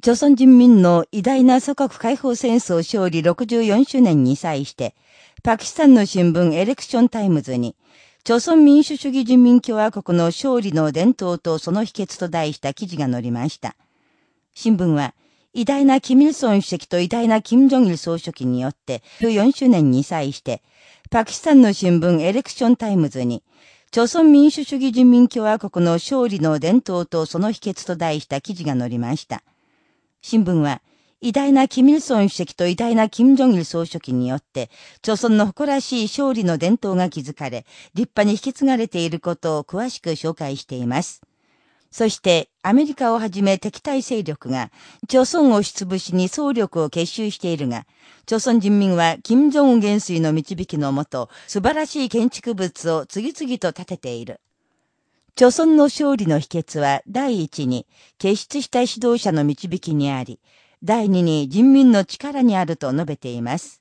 朝鮮人民の偉大な祖国解放戦争勝利64周年に際して、パキスタンの新聞エレクションタイムズに、朝鮮民主主義人民共和国の勝利の伝統とその秘訣と題した記事が載りました。新聞は、偉大なキミルソン主席と偉大なキム・ジョンイル総書記によって、14周年に際して、パキスタンの新聞エレクションタイムズに、朝鮮民主主義人民共和国の勝利の伝統とその秘訣と題した記事が載りました。新聞は、偉大なキミルソン主席と偉大なキム・ジョンイル総書記によって、朝鮮の誇らしい勝利の伝統が築かれ、立派に引き継がれていることを詳しく紹介しています。そして、アメリカをはじめ敵対勢力が、朝鮮を出部しに総力を結集しているが、朝鮮人民は、金正恩元帥の導きのもと、素晴らしい建築物を次々と建てている。朝鮮の勝利の秘訣は、第一に、傑出した指導者の導きにあり、第二に人民の力にあると述べています。